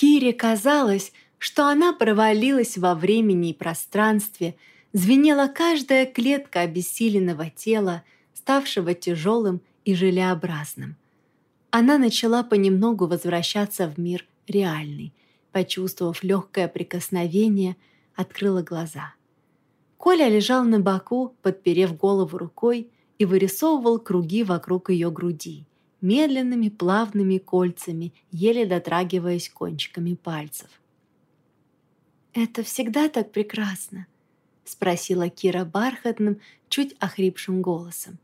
Кире казалось, что она провалилась во времени и пространстве, звенела каждая клетка обессиленного тела, ставшего тяжелым и желеобразным. Она начала понемногу возвращаться в мир реальный, почувствовав легкое прикосновение, открыла глаза. Коля лежал на боку, подперев голову рукой, и вырисовывал круги вокруг ее груди, медленными плавными кольцами, еле дотрагиваясь кончиками пальцев. «Это всегда так прекрасно?» — спросила Кира бархатным, чуть охрипшим голосом.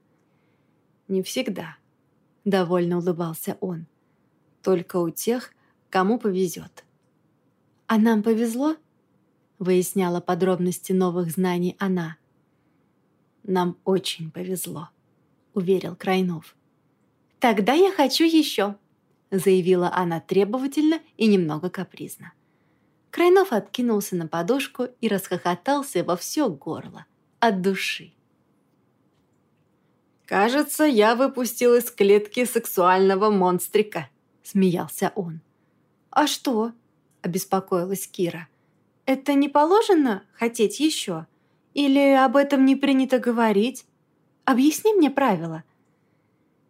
«Не всегда», — довольно улыбался он. «Только у тех, кому повезет». «А нам повезло?» — выясняла подробности новых знаний она. «Нам очень повезло», — уверил Крайнов. «Тогда я хочу еще», — заявила она требовательно и немного капризно. Крайнов откинулся на подушку и расхохотался во все горло, от души. «Кажется, я выпустил из клетки сексуального монстрика», — смеялся он. «А что?» — обеспокоилась Кира. «Это не положено хотеть еще?» Или об этом не принято говорить? Объясни мне правила».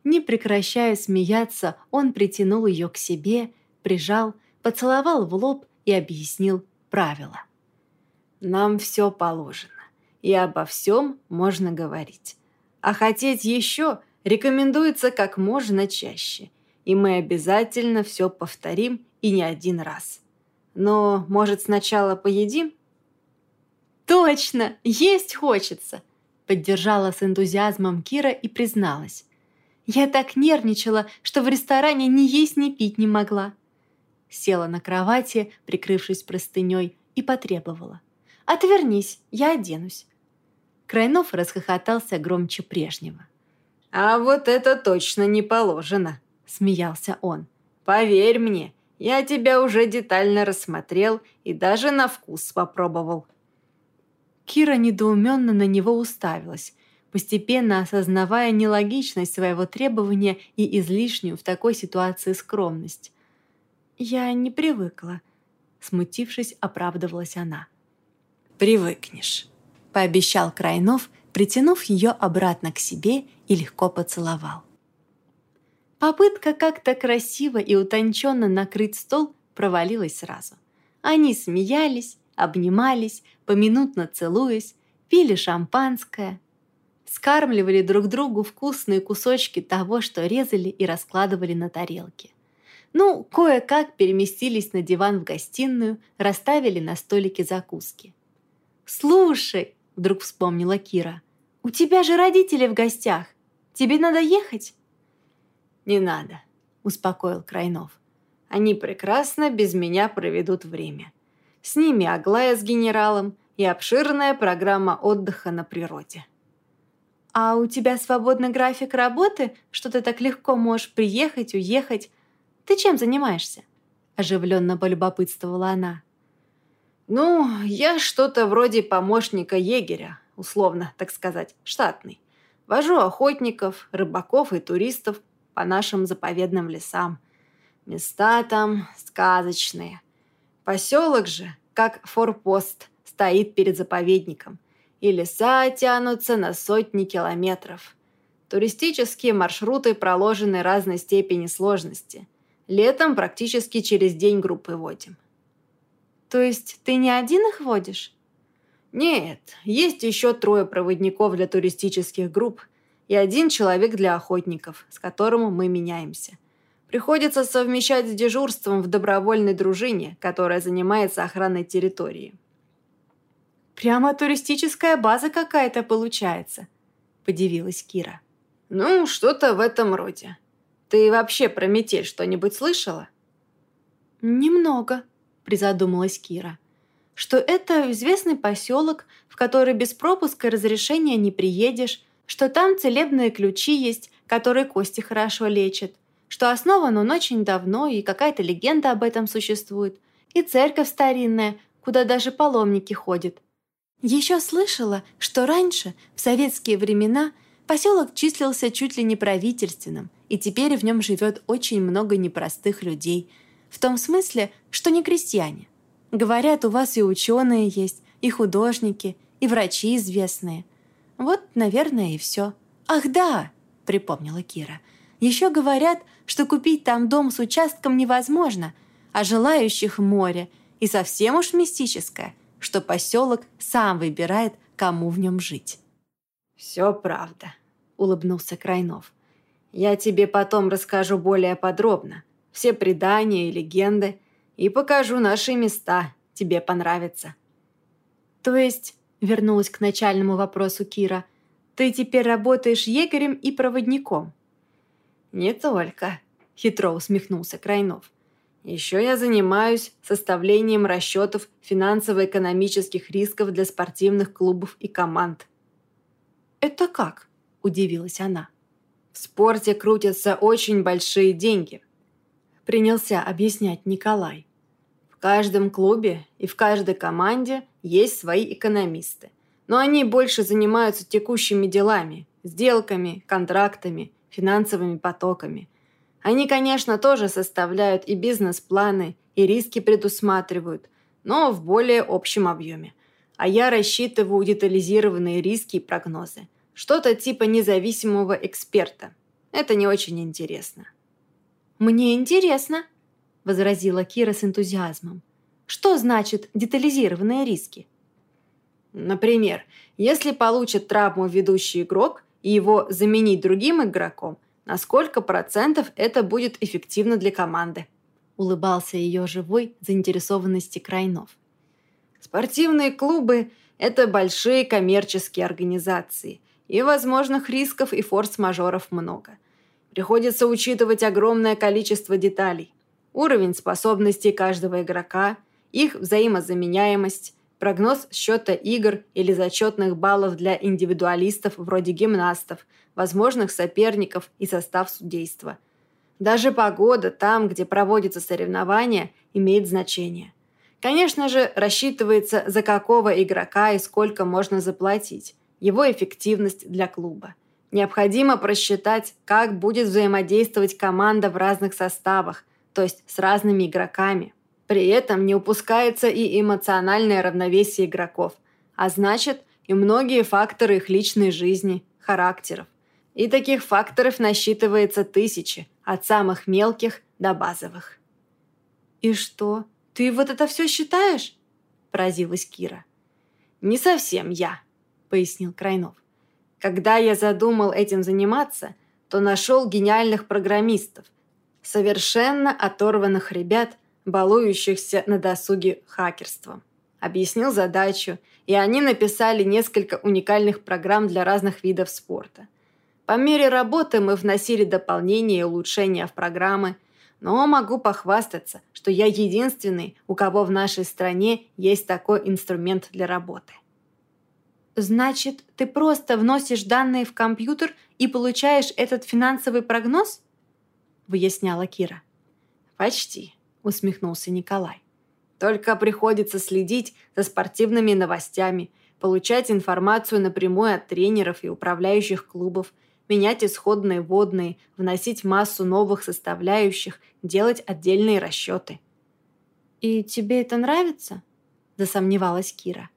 Не прекращая смеяться, он притянул ее к себе, прижал, поцеловал в лоб и объяснил правила. «Нам все положено, и обо всем можно говорить. А хотеть еще рекомендуется как можно чаще, и мы обязательно все повторим и не один раз. Но, может, сначала поедим?» «Точно! Есть хочется!» Поддержала с энтузиазмом Кира и призналась. «Я так нервничала, что в ресторане ни есть, ни пить не могла». Села на кровати, прикрывшись простыней, и потребовала. «Отвернись, я оденусь». Крайнов расхохотался громче прежнего. «А вот это точно не положено», — смеялся он. «Поверь мне, я тебя уже детально рассмотрел и даже на вкус попробовал. Кира недоуменно на него уставилась, постепенно осознавая нелогичность своего требования и излишнюю в такой ситуации скромность. «Я не привыкла», — смутившись, оправдывалась она. «Привыкнешь», — пообещал Крайнов, притянув ее обратно к себе и легко поцеловал. Попытка как-то красиво и утонченно накрыть стол провалилась сразу. Они смеялись, обнимались, поминутно целуясь, пили шампанское, скармливали друг другу вкусные кусочки того, что резали и раскладывали на тарелке. Ну, кое-как переместились на диван в гостиную, расставили на столике закуски. «Слушай», — вдруг вспомнила Кира, — «у тебя же родители в гостях. Тебе надо ехать?» «Не надо», — успокоил Крайнов. «Они прекрасно без меня проведут время. С ними Аглая с генералом и обширная программа отдыха на природе. «А у тебя свободный график работы, что ты так легко можешь приехать, уехать? Ты чем занимаешься?» Оживленно полюбопытствовала она. «Ну, я что-то вроде помощника егеря, условно, так сказать, штатный. Вожу охотников, рыбаков и туристов по нашим заповедным лесам. Места там сказочные. Поселок же, как форпост, стоит перед заповедником, и леса тянутся на сотни километров. Туристические маршруты проложены разной степени сложности. Летом практически через день группы водим. То есть ты не один их водишь? Нет, есть еще трое проводников для туристических групп и один человек для охотников, с которым мы меняемся – Приходится совмещать с дежурством в добровольной дружине, которая занимается охраной территории. «Прямо туристическая база какая-то получается», – подивилась Кира. «Ну, что-то в этом роде. Ты вообще про метель что-нибудь слышала?» «Немного», – призадумалась Кира. «Что это известный поселок, в который без пропуска и разрешения не приедешь, что там целебные ключи есть, которые кости хорошо лечат, что основан он очень давно, и какая-то легенда об этом существует, и церковь старинная, куда даже паломники ходят. Еще слышала, что раньше, в советские времена, поселок числился чуть ли не правительственным, и теперь в нем живет очень много непростых людей. В том смысле, что не крестьяне. Говорят, у вас и ученые есть, и художники, и врачи известные. Вот, наверное, и все. Ах, да, припомнила Кира. Еще говорят, что купить там дом с участком невозможно, а желающих море, и совсем уж мистическое, что поселок сам выбирает, кому в нем жить. «Все правда», — улыбнулся Крайнов. «Я тебе потом расскажу более подробно. Все предания и легенды. И покажу наши места. Тебе понравится». «То есть», — вернулась к начальному вопросу Кира, «ты теперь работаешь егерем и проводником?» «Не только», — хитро усмехнулся Крайнов. «Еще я занимаюсь составлением расчетов финансово-экономических рисков для спортивных клубов и команд». «Это как?» – удивилась она. «В спорте крутятся очень большие деньги», – принялся объяснять Николай. «В каждом клубе и в каждой команде есть свои экономисты, но они больше занимаются текущими делами, сделками, контрактами, финансовыми потоками. Они, конечно, тоже составляют и бизнес-планы, и риски предусматривают, но в более общем объеме. А я рассчитываю детализированные риски и прогнозы. Что-то типа независимого эксперта. Это не очень интересно. «Мне интересно», – возразила Кира с энтузиазмом. «Что значит детализированные риски?» Например, если получит травму ведущий игрок и его заменить другим игроком, на сколько процентов это будет эффективно для команды? Улыбался ее живой заинтересованности Крайнов. Спортивные клубы – это большие коммерческие организации, и возможных рисков и форс-мажоров много. Приходится учитывать огромное количество деталей. Уровень способностей каждого игрока, их взаимозаменяемость, прогноз счета игр или зачетных баллов для индивидуалистов вроде гимнастов, возможных соперников и состав судейства. Даже погода там, где проводятся соревнования, имеет значение. Конечно же, рассчитывается, за какого игрока и сколько можно заплатить, его эффективность для клуба. Необходимо просчитать, как будет взаимодействовать команда в разных составах, то есть с разными игроками. При этом не упускается и эмоциональное равновесие игроков, а значит и многие факторы их личной жизни, характеров. И таких факторов насчитывается тысячи, от самых мелких до базовых. «И что?» «Ты вот это все считаешь?» – поразилась Кира. «Не совсем я», – пояснил Крайнов. «Когда я задумал этим заниматься, то нашел гениальных программистов, совершенно оторванных ребят, балующихся на досуге хакерством. Объяснил задачу, и они написали несколько уникальных программ для разных видов спорта. По мере работы мы вносили дополнения и улучшения в программы – но могу похвастаться, что я единственный, у кого в нашей стране есть такой инструмент для работы. Значит, ты просто вносишь данные в компьютер и получаешь этот финансовый прогноз? Выясняла Кира. Почти, усмехнулся Николай. Только приходится следить за спортивными новостями, получать информацию напрямую от тренеров и управляющих клубов – менять исходные водные, вносить массу новых составляющих, делать отдельные расчеты. «И тебе это нравится?» – засомневалась Кира.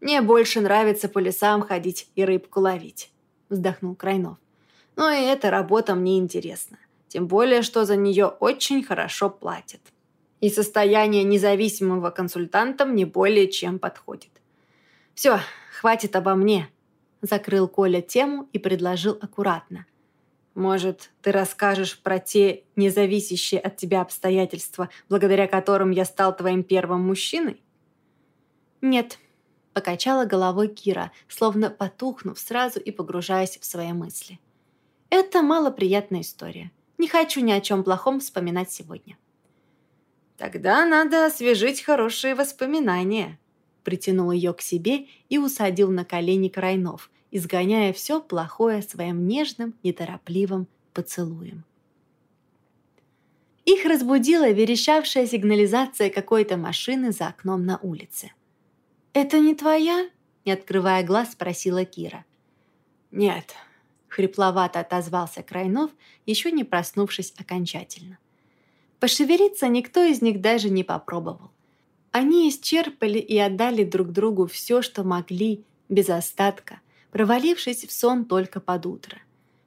«Мне больше нравится по лесам ходить и рыбку ловить», – вздохнул Крайнов. «Но и эта работа мне интересна, тем более, что за нее очень хорошо платят. И состояние независимого консультанта мне более чем подходит. Все, хватит обо мне», Закрыл Коля тему и предложил аккуратно. «Может, ты расскажешь про те независящие от тебя обстоятельства, благодаря которым я стал твоим первым мужчиной?» «Нет», — покачала головой Кира, словно потухнув сразу и погружаясь в свои мысли. «Это малоприятная история. Не хочу ни о чем плохом вспоминать сегодня». «Тогда надо освежить хорошие воспоминания», притянул ее к себе и усадил на колени Крайнов, изгоняя все плохое своим нежным, неторопливым поцелуем. Их разбудила верещавшая сигнализация какой-то машины за окном на улице. «Это не твоя?» – не открывая глаз, спросила Кира. «Нет», – хрипловато отозвался Крайнов, еще не проснувшись окончательно. Пошевелиться никто из них даже не попробовал. Они исчерпали и отдали друг другу все, что могли, без остатка, провалившись в сон только под утро.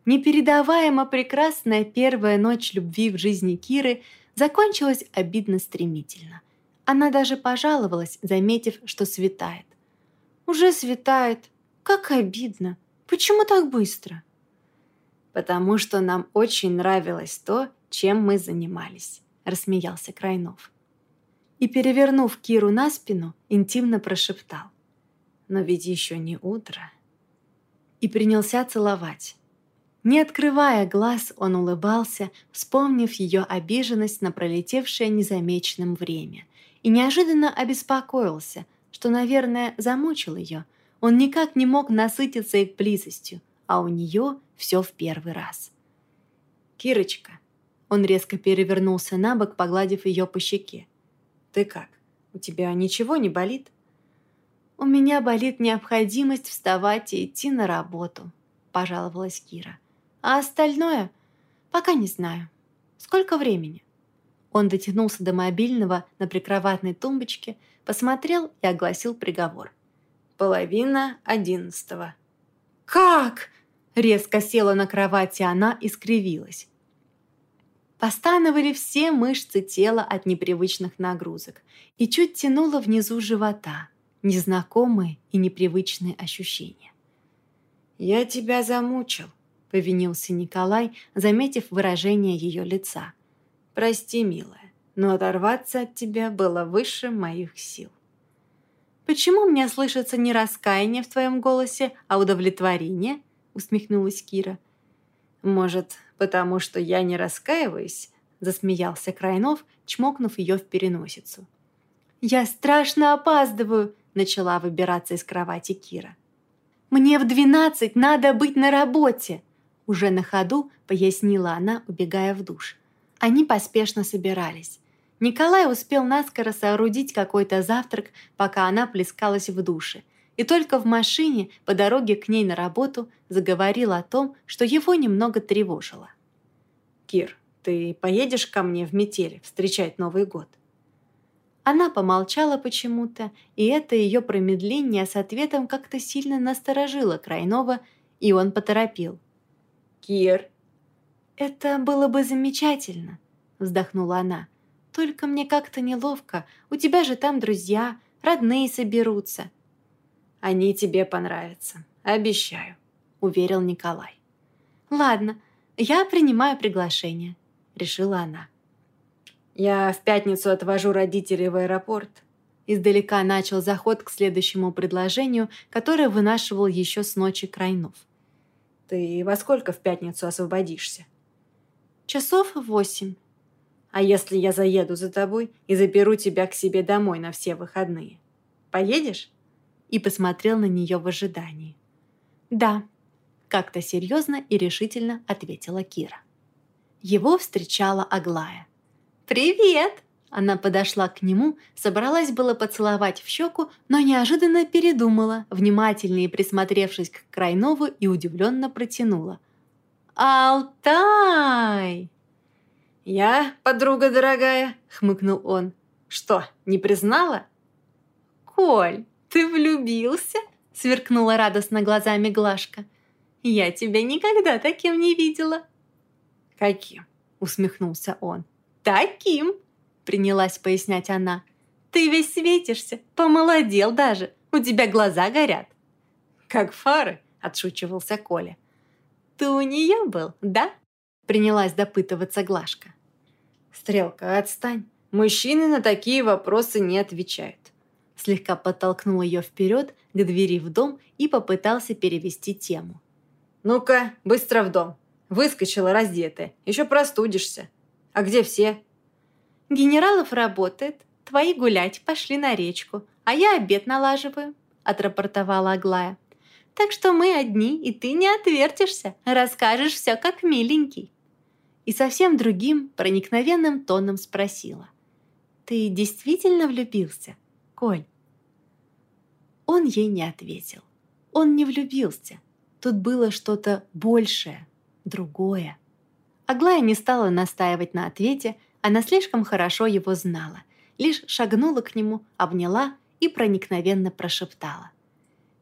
Непередаваемо прекрасная первая ночь любви в жизни Киры закончилась обидно стремительно. Она даже пожаловалась, заметив, что светает. «Уже светает. Как обидно. Почему так быстро?» «Потому что нам очень нравилось то, чем мы занимались», — рассмеялся Крайнов. И, перевернув Киру на спину, интимно прошептал. «Но ведь еще не утро». И принялся целовать. Не открывая глаз, он улыбался, вспомнив ее обиженность на пролетевшее незамеченным время, и неожиданно обеспокоился, что, наверное, замучил ее. Он никак не мог насытиться их близостью, а у нее все в первый раз. «Кирочка!» Он резко перевернулся на бок, погладив ее по щеке. «Ты как? У тебя ничего не болит?» «У меня болит необходимость вставать и идти на работу», – пожаловалась Кира. А остальное? Пока не знаю. Сколько времени? Он дотянулся до мобильного на прикроватной тумбочке, посмотрел и огласил приговор. Половина одиннадцатого. «Как?» Резко села на кровати она и скривилась. Постановали все мышцы тела от непривычных нагрузок и чуть тянуло внизу живота, незнакомые и непривычные ощущения. «Я тебя замучил», — повинился Николай, заметив выражение ее лица. «Прости, милая, но оторваться от тебя было выше моих сил». «Почему мне слышится не раскаяние в твоем голосе, а удовлетворение?» — усмехнулась Кира. «Может, потому что я не раскаиваюсь?» — засмеялся Крайнов, чмокнув ее в переносицу. «Я страшно опаздываю!» — начала выбираться из кровати Кира. «Мне в двенадцать надо быть на работе!» Уже на ходу пояснила она, убегая в душ. Они поспешно собирались. Николай успел наскоро соорудить какой-то завтрак, пока она плескалась в душе. И только в машине, по дороге к ней на работу, заговорил о том, что его немного тревожило. «Кир, ты поедешь ко мне в метель встречать Новый год?» Она помолчала почему-то, и это ее промедление с ответом как-то сильно насторожило Крайнова, и он поторопил – Кир!» «Это было бы замечательно», — вздохнула она. «Только мне как-то неловко. У тебя же там друзья, родные соберутся». «Они тебе понравятся, обещаю», — уверил Николай. «Ладно, я принимаю приглашение», — решила она. «Я в пятницу отвожу родителей в аэропорт», Издалека начал заход к следующему предложению, которое вынашивал еще с ночи Крайнов. Ты во сколько в пятницу освободишься? Часов восемь. А если я заеду за тобой и заберу тебя к себе домой на все выходные? Поедешь? И посмотрел на нее в ожидании. Да, как-то серьезно и решительно ответила Кира. Его встречала Аглая. «Привет!» Она подошла к нему, собралась было поцеловать в щеку, но неожиданно передумала, внимательнее присмотревшись к Крайнову и удивленно протянула. «Алтай!» «Я, подруга дорогая», — хмыкнул он. «Что, не признала?» «Коль, ты влюбился?» — сверкнула радостно глазами Глашка. «Я тебя никогда таким не видела». «Каким?» — усмехнулся он. «Таким!» принялась пояснять она. «Ты весь светишься, помолодел даже, у тебя глаза горят». «Как фары», — отшучивался Коля. «Ты у нее был, да?» — принялась допытываться Глашка. «Стрелка, отстань. Мужчины на такие вопросы не отвечают». Слегка подтолкнул ее вперед к двери в дом и попытался перевести тему. «Ну-ка, быстро в дом. Выскочила раздетая. Еще простудишься. А где все?» «Генералов работает, твои гулять пошли на речку, а я обед налаживаю», – отрапортовала Аглая. «Так что мы одни, и ты не отвертишься, расскажешь все как миленький». И совсем другим, проникновенным тоном спросила. «Ты действительно влюбился, Коль?» Он ей не ответил. Он не влюбился. Тут было что-то большее, другое. Аглая не стала настаивать на ответе, Она слишком хорошо его знала, лишь шагнула к нему, обняла и проникновенно прошептала.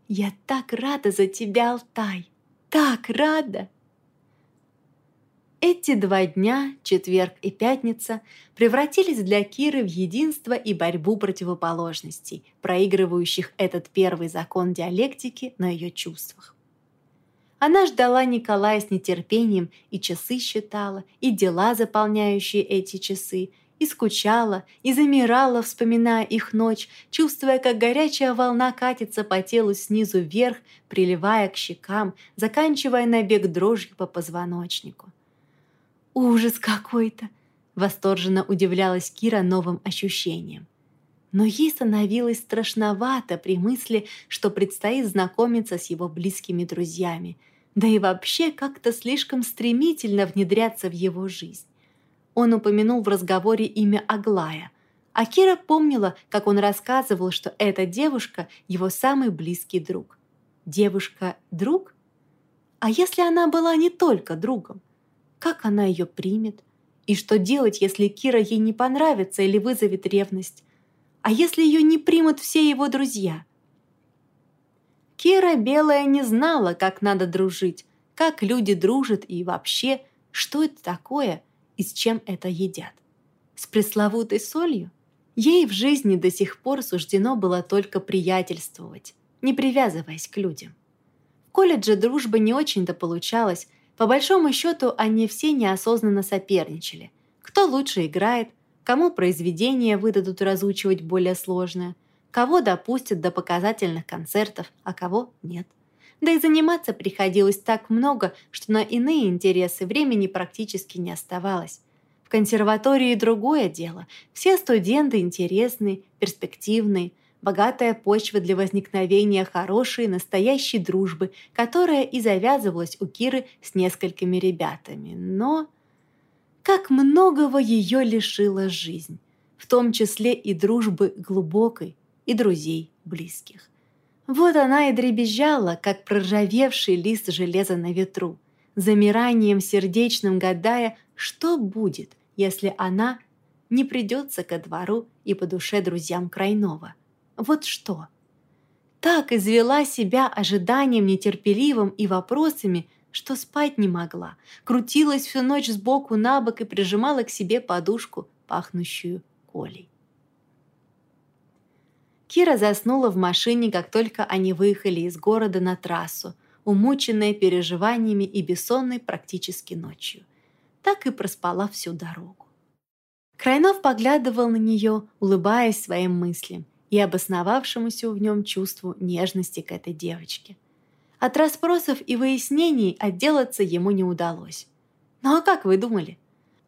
«Я так рада за тебя, Алтай! Так рада!» Эти два дня, четверг и пятница, превратились для Киры в единство и борьбу противоположностей, проигрывающих этот первый закон диалектики на ее чувствах. Она ждала Николая с нетерпением и часы считала, и дела, заполняющие эти часы, и скучала, и замирала, вспоминая их ночь, чувствуя, как горячая волна катится по телу снизу вверх, приливая к щекам, заканчивая набег дрожью по позвоночнику. «Ужас какой-то!» — восторженно удивлялась Кира новым ощущением. Но ей становилось страшновато при мысли, что предстоит знакомиться с его близкими друзьями, да и вообще как-то слишком стремительно внедряться в его жизнь. Он упомянул в разговоре имя Аглая, а Кира помнила, как он рассказывал, что эта девушка – его самый близкий друг. Девушка-друг? А если она была не только другом? Как она ее примет, и что делать, если Кира ей не понравится или вызовет ревность, а если ее не примут все его друзья. Кира Белая не знала, как надо дружить, как люди дружат и вообще, что это такое и с чем это едят. С пресловутой солью? Ей в жизни до сих пор суждено было только приятельствовать, не привязываясь к людям. В колледже дружба не очень-то получалась, по большому счету, они все неосознанно соперничали. Кто лучше играет, кому произведения выдадут разучивать более сложное, кого допустят до показательных концертов, а кого нет. Да и заниматься приходилось так много, что на иные интересы времени практически не оставалось. В консерватории другое дело. Все студенты интересные, перспективные, богатая почва для возникновения хорошей, настоящей дружбы, которая и завязывалась у Киры с несколькими ребятами. Но как многого ее лишила жизнь, в том числе и дружбы глубокой, и друзей близких. Вот она и дребезжала, как проржавевший лист железа на ветру, замиранием сердечным гадая, что будет, если она не придется ко двору и по душе друзьям Крайнова. Вот что. Так извела себя ожиданием нетерпеливым и вопросами, что спать не могла, крутилась всю ночь сбоку на бок и прижимала к себе подушку, пахнущую колей. Кира заснула в машине, как только они выехали из города на трассу, умученная переживаниями и бессонной практически ночью. Так и проспала всю дорогу. Крайнов поглядывал на нее, улыбаясь своим мыслям, и обосновавшемуся в нем чувству нежности к этой девочке. От расспросов и выяснений отделаться ему не удалось. Ну а как вы думали?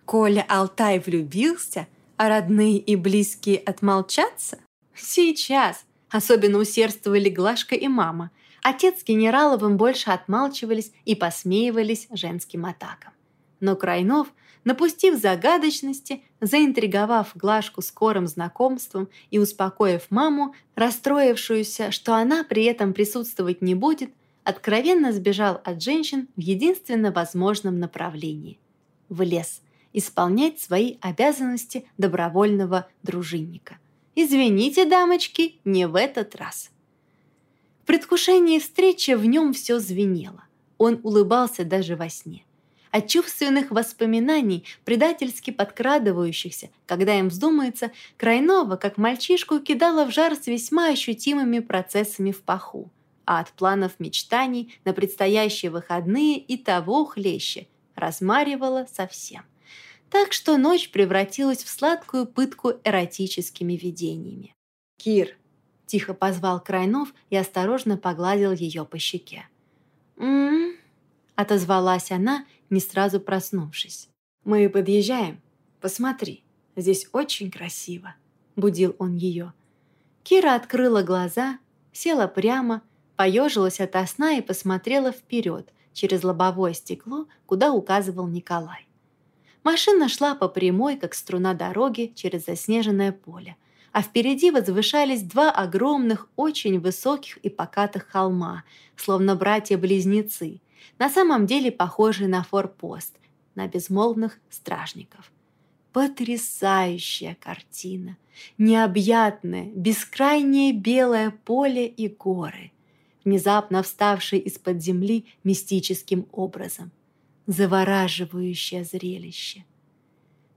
Коля Алтай влюбился, а родные и близкие отмолчатся? Сейчас! Особенно усердствовали Глашка и мама. Отец с Генераловым больше отмалчивались и посмеивались женским атакам. Но Крайнов напустив загадочности, заинтриговав Глашку скорым знакомством и успокоив маму, расстроившуюся, что она при этом присутствовать не будет, откровенно сбежал от женщин в единственно возможном направлении – в лес, исполнять свои обязанности добровольного дружинника. «Извините, дамочки, не в этот раз». В предвкушении встречи в нем все звенело. Он улыбался даже во сне от чувственных воспоминаний, предательски подкрадывающихся, когда им вздумается, Крайнова, как мальчишку, кидала в жар с весьма ощутимыми процессами в паху, а от планов мечтаний на предстоящие выходные и того хлеще размаривала совсем. Так что ночь превратилась в сладкую пытку эротическими видениями. «Кир!» – тихо позвал Крайнов и осторожно погладил ее по щеке. «М-м-м!» отозвалась она, не сразу проснувшись. «Мы подъезжаем. Посмотри, здесь очень красиво», — будил он ее. Кира открыла глаза, села прямо, поежилась ото сна и посмотрела вперед, через лобовое стекло, куда указывал Николай. Машина шла по прямой, как струна дороги, через заснеженное поле, а впереди возвышались два огромных, очень высоких и покатых холма, словно братья-близнецы, на самом деле похожий на форпост, на безмолвных стражников. Потрясающая картина! Необъятное, бескрайнее белое поле и горы, внезапно вставшие из-под земли мистическим образом. Завораживающее зрелище.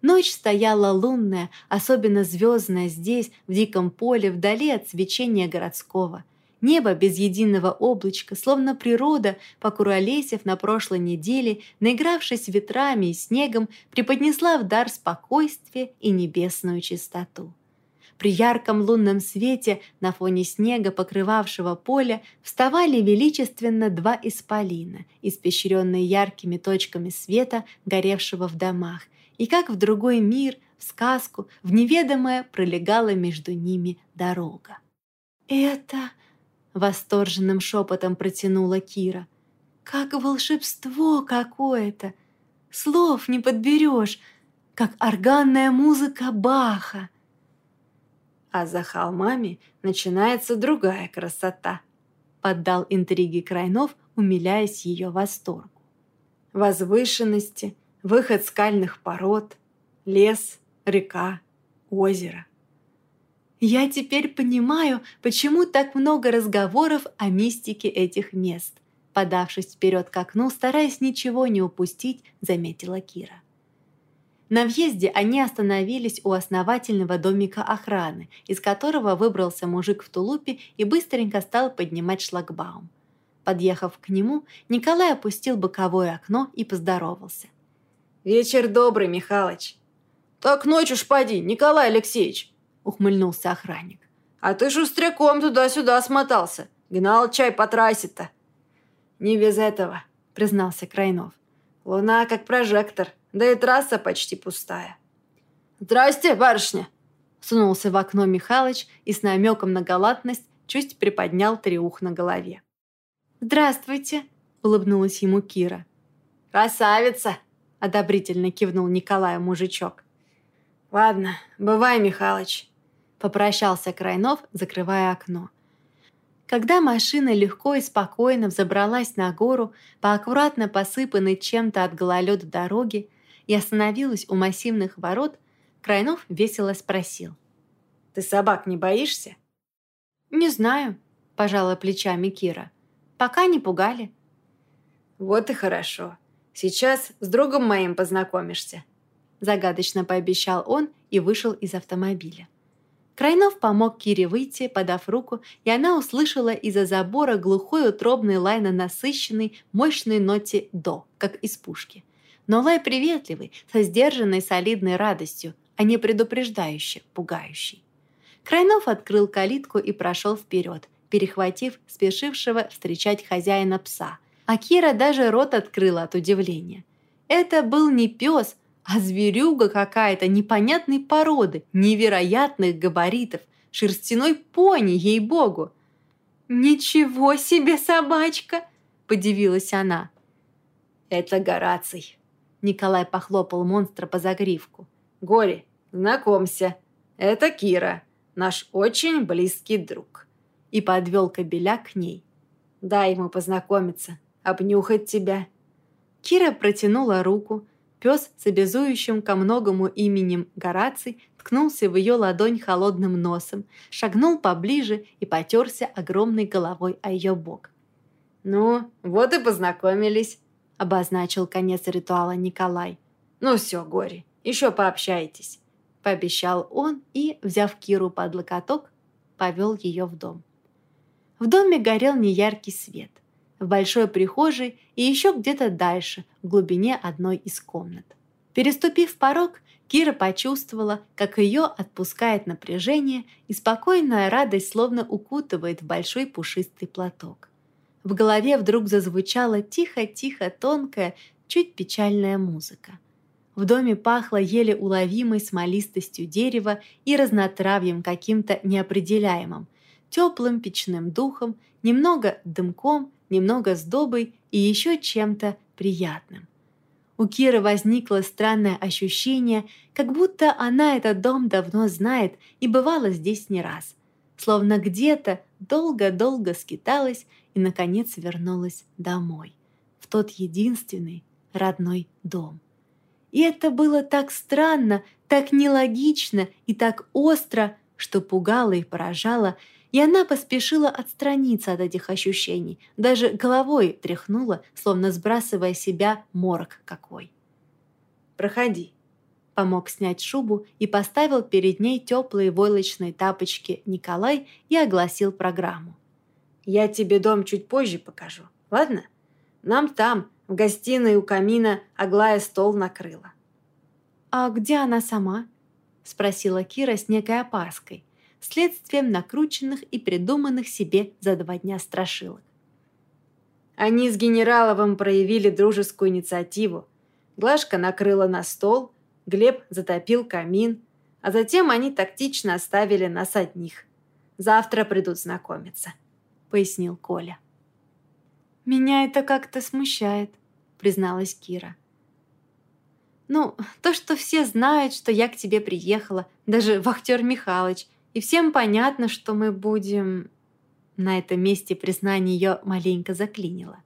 Ночь стояла лунная, особенно звездная здесь, в диком поле, вдали от свечения городского. Небо без единого облачка, словно природа, покуролесив на прошлой неделе, наигравшись ветрами и снегом, преподнесла в дар спокойствие и небесную чистоту. При ярком лунном свете на фоне снега, покрывавшего поле, вставали величественно два исполина, испещренные яркими точками света, горевшего в домах, и как в другой мир, в сказку, в неведомое пролегала между ними дорога. «Это...» — восторженным шепотом протянула Кира. «Как волшебство какое-то! Слов не подберешь, как органная музыка Баха!» А за холмами начинается другая красота, поддал интриги Крайнов, умиляясь ее восторгу. Возвышенности — выход скальных пород, лес, река, озеро. Я теперь понимаю, почему так много разговоров о мистике этих мест. Подавшись вперед к окну, стараясь ничего не упустить, заметила Кира. На въезде они остановились у основательного домика охраны, из которого выбрался мужик в тулупе и быстренько стал поднимать шлагбаум. Подъехав к нему, Николай опустил боковое окно и поздоровался. «Вечер добрый, Михалыч». «Так ночь уж поди, Николай Алексеевич», — ухмыльнулся охранник. «А ты шустряком туда-сюда смотался. Гнал чай по трассе-то». «Не без этого», — признался Крайнов. «Луна как прожектор, да и трасса почти пустая». «Здрасте, барышня!» Сунулся в окно Михалыч и с намеком на галантность чуть приподнял триух на голове. «Здравствуйте!» — улыбнулась ему Кира. «Красавица!» одобрительно кивнул Николаю мужичок. «Ладно, бывай, Михалыч», — попрощался Крайнов, закрывая окно. Когда машина легко и спокойно взобралась на гору по аккуратно посыпанной чем-то от гололеда дороге и остановилась у массивных ворот, Крайнов весело спросил. «Ты собак не боишься?» «Не знаю», — пожала плечами Кира. «Пока не пугали». «Вот и хорошо. Сейчас с другом моим познакомишься», – загадочно пообещал он и вышел из автомобиля. Крайнов помог Кире выйти, подав руку, и она услышала из-за забора глухой утробный лай на насыщенной, мощной ноте «до», как из пушки. Но лай приветливый, со сдержанной солидной радостью, а не предупреждающий, пугающий. Крайнов открыл калитку и прошел вперед, перехватив спешившего встречать хозяина пса – а Кира даже рот открыла от удивления. Это был не пес, а зверюга какая-то непонятной породы, невероятных габаритов, шерстяной пони, ей-богу. «Ничего себе собачка!» – подивилась она. «Это Гораций», – Николай похлопал монстра по загривку. «Гори, знакомься, это Кира, наш очень близкий друг». И подвел кобеля к ней. «Дай ему познакомиться, обнюхать тебя». Кира протянула руку. Пес с обязующим ко многому именем Гораций ткнулся в ее ладонь холодным носом, шагнул поближе и потерся огромной головой о ее бок. «Ну, вот и познакомились», — обозначил конец ритуала Николай. «Ну все, Гори, еще пообщайтесь», — пообещал он и, взяв Киру под локоток, повел ее в дом. В доме горел неяркий свет в большой прихожей и еще где-то дальше, в глубине одной из комнат. Переступив порог, Кира почувствовала, как ее отпускает напряжение, и спокойная радость словно укутывает в большой пушистый платок. В голове вдруг зазвучала тихо-тихо тонкая, чуть печальная музыка. В доме пахло еле уловимой смолистостью дерева и разнотравьем каким-то неопределяемым, теплым печным духом, немного дымком немного сдобой и еще чем-то приятным. У Киры возникло странное ощущение, как будто она этот дом давно знает и бывала здесь не раз. Словно где-то долго-долго скиталась и, наконец, вернулась домой. В тот единственный родной дом. И это было так странно, так нелогично и так остро, что пугало и поражало, и она поспешила отстраниться от этих ощущений, даже головой тряхнула, словно сбрасывая себя морок какой. «Проходи», — помог снять шубу и поставил перед ней теплые войлочные тапочки Николай и огласил программу. «Я тебе дом чуть позже покажу, ладно? Нам там, в гостиной у камина, Аглая стол накрыла». «А где она сама?» — спросила Кира с некой опаской, следствием накрученных и придуманных себе за два дня страшилок. Они с Генераловым проявили дружескую инициативу. Глашка накрыла на стол, Глеб затопил камин, а затем они тактично оставили нас одних. Завтра придут знакомиться», — пояснил Коля. «Меня это как-то смущает», — призналась Кира. «Ну, то, что все знают, что я к тебе приехала, даже вахтер Михалыч, и всем понятно, что мы будем...» На этом месте признание ее маленько заклинило.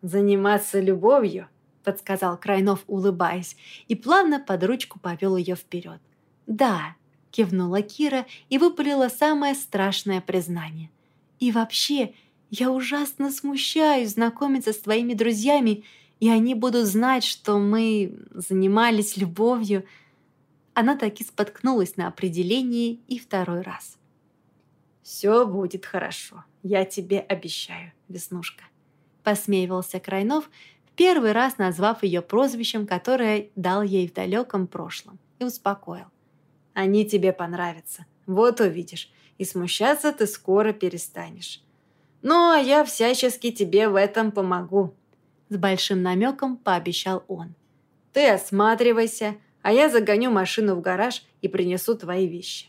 «Заниматься любовью?» — подсказал Крайнов, улыбаясь, и плавно под ручку повел ее вперед. «Да», — кивнула Кира и выпалила самое страшное признание. «И вообще, я ужасно смущаюсь знакомиться с твоими друзьями, и они будут знать, что мы занимались любовью». Она таки споткнулась на определении и второй раз. «Все будет хорошо, я тебе обещаю, Веснушка», — посмеивался Крайнов, в первый раз назвав ее прозвищем, которое дал ей в далеком прошлом, и успокоил. «Они тебе понравятся, вот увидишь, и смущаться ты скоро перестанешь. Ну, а я всячески тебе в этом помогу», — с большим намеком пообещал он. «Ты осматривайся, а я загоню машину в гараж и принесу твои вещи».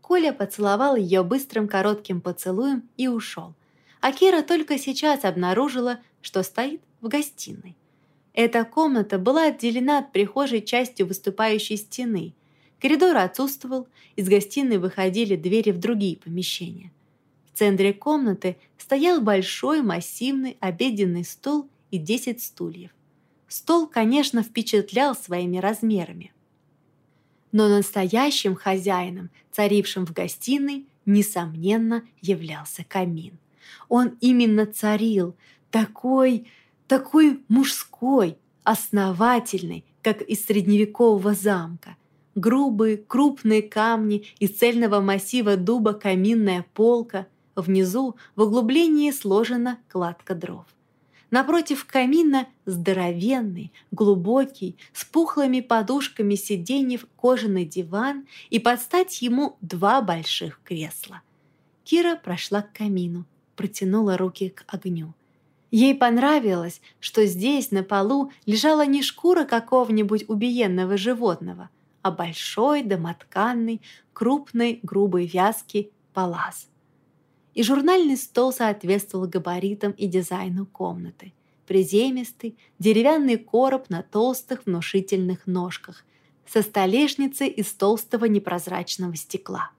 Коля поцеловал ее быстрым коротким поцелуем и ушел. А Кира только сейчас обнаружила, что стоит в гостиной. Эта комната была отделена от прихожей частью выступающей стены. Коридор отсутствовал, из гостиной выходили двери в другие помещения. В центре комнаты стоял большой массивный обеденный стол и 10 стульев. Стол, конечно, впечатлял своими размерами. Но настоящим хозяином, царившим в гостиной, несомненно, являлся камин. Он именно царил, такой, такой мужской, основательный, как из средневекового замка. Грубые, крупные камни из цельного массива дуба каминная полка, внизу в углублении сложена кладка дров. Напротив камина здоровенный, глубокий, с пухлыми подушками сиденьев кожаный диван и подстать ему два больших кресла. Кира прошла к камину, протянула руки к огню. Ей понравилось, что здесь на полу лежала не шкура какого-нибудь убиенного животного, а большой домотканный, крупный, грубой вязки палас и журнальный стол соответствовал габаритам и дизайну комнаты. Приземистый, деревянный короб на толстых внушительных ножках, со столешницей из толстого непрозрачного стекла.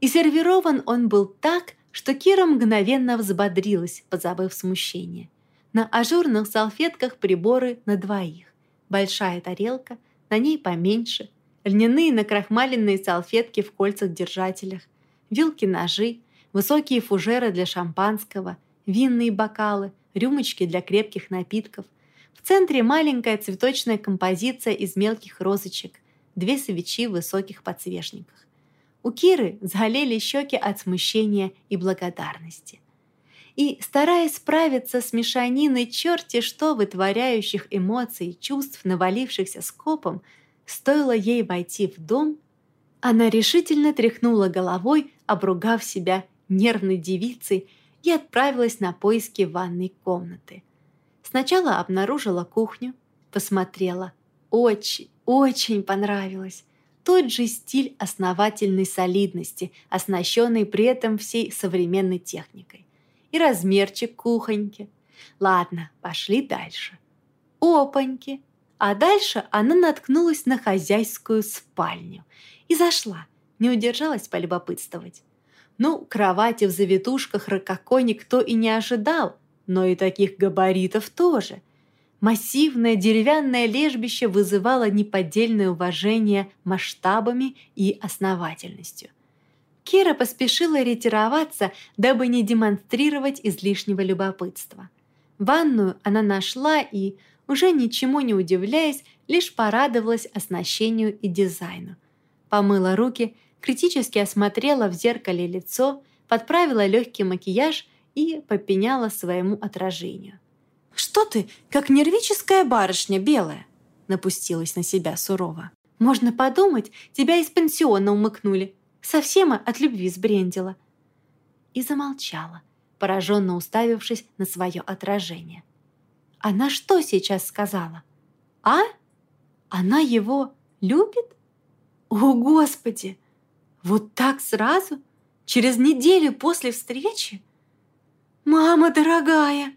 И сервирован он был так, что Кира мгновенно взбодрилась, позабыв смущение. На ажурных салфетках приборы на двоих. Большая тарелка, на ней поменьше, льняные накрахмаленные салфетки в кольцах-держателях, вилки-ножи, высокие фужеры для шампанского, винные бокалы, рюмочки для крепких напитков. В центре маленькая цветочная композиция из мелких розочек, две свечи в высоких подсвечниках. У Киры залили щеки от смущения и благодарности. И, стараясь справиться с мешаниной черти что вытворяющих эмоций и чувств, навалившихся скопом, стоило ей войти в дом, она решительно тряхнула головой, обругав себя нервной девицей и отправилась на поиски ванной комнаты. Сначала обнаружила кухню, посмотрела. Очень, очень понравилось. Тот же стиль основательной солидности, оснащенный при этом всей современной техникой. И размерчик кухоньки. Ладно, пошли дальше. Опаньки! А дальше она наткнулась на хозяйскую спальню и зашла, не удержалась полюбопытствовать. Ну, кровати в завитушках рококо никто и не ожидал, но и таких габаритов тоже. Массивное деревянное лежбище вызывало неподдельное уважение масштабами и основательностью. Кира поспешила ретироваться, дабы не демонстрировать излишнего любопытства. Ванную она нашла и, уже ничему не удивляясь, лишь порадовалась оснащению и дизайну. Помыла руки, критически осмотрела в зеркале лицо, подправила легкий макияж и попеняла своему отражению. «Что ты, как нервическая барышня белая?» напустилась на себя сурово. «Можно подумать, тебя из пенсиона умыкнули. Совсем от любви сбрендила». И замолчала, пораженно уставившись на свое отражение. Она что сейчас сказала? А? Она его любит? О, Господи! Вот так сразу? Через неделю после встречи? Мама дорогая!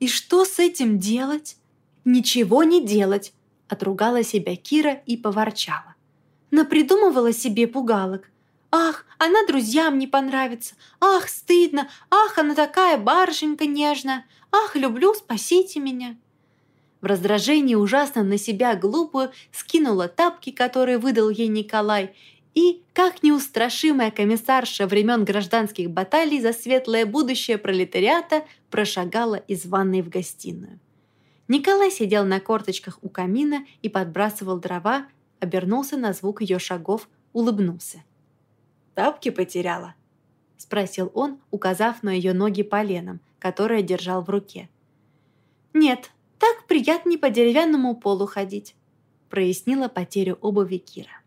И что с этим делать? Ничего не делать, отругала себя Кира и поворчала. Напридумывала себе пугалок. Ах, она друзьям не понравится. Ах, стыдно. Ах, она такая барышенька нежная. Ах, люблю, спасите меня. В раздражении ужасно на себя глупую скинула тапки, которые выдал ей Николай, и, как неустрашимая комиссарша времен гражданских баталий за светлое будущее пролетариата, прошагала из ванной в гостиную. Николай сидел на корточках у камина и подбрасывал дрова, обернулся на звук ее шагов, улыбнулся. «Тапки потеряла?» – спросил он, указав на ее ноги поленом, которое держал в руке. «Нет, так приятнее по деревянному полу ходить», – прояснила потерю обуви Кира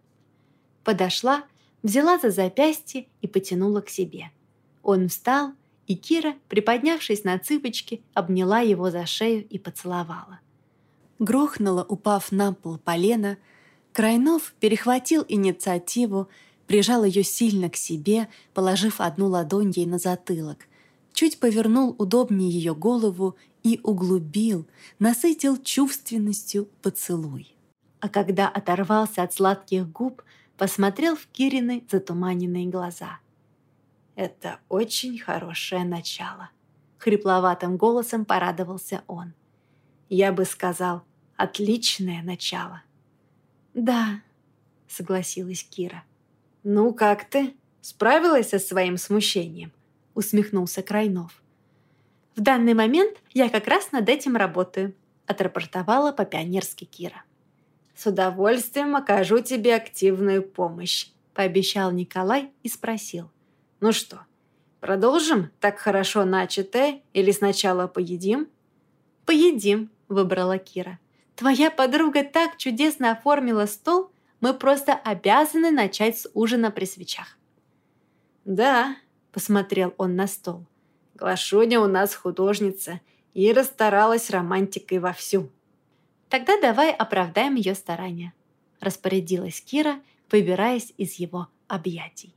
подошла, взяла за запястье и потянула к себе. Он встал, и Кира, приподнявшись на цыпочки, обняла его за шею и поцеловала. Грохнула, упав на пол полена, Крайнов перехватил инициативу, прижал ее сильно к себе, положив одну ладонь ей на затылок, чуть повернул удобнее ее голову и углубил, насытил чувственностью поцелуй. А когда оторвался от сладких губ, посмотрел в Кирины затуманенные глаза. «Это очень хорошее начало», — хрипловатым голосом порадовался он. «Я бы сказал, отличное начало». «Да», — согласилась Кира. «Ну как ты? Справилась со своим смущением?» — усмехнулся Крайнов. «В данный момент я как раз над этим работаю», — отрапортовала по-пионерски Кира. «С удовольствием окажу тебе активную помощь», – пообещал Николай и спросил. «Ну что, продолжим так хорошо начатое или сначала поедим?» «Поедим», – выбрала Кира. «Твоя подруга так чудесно оформила стол, мы просто обязаны начать с ужина при свечах». «Да», – посмотрел он на стол. «Глашуня у нас художница и расстаралась романтикой вовсю». Тогда давай оправдаем ее старания», – распорядилась Кира, выбираясь из его объятий.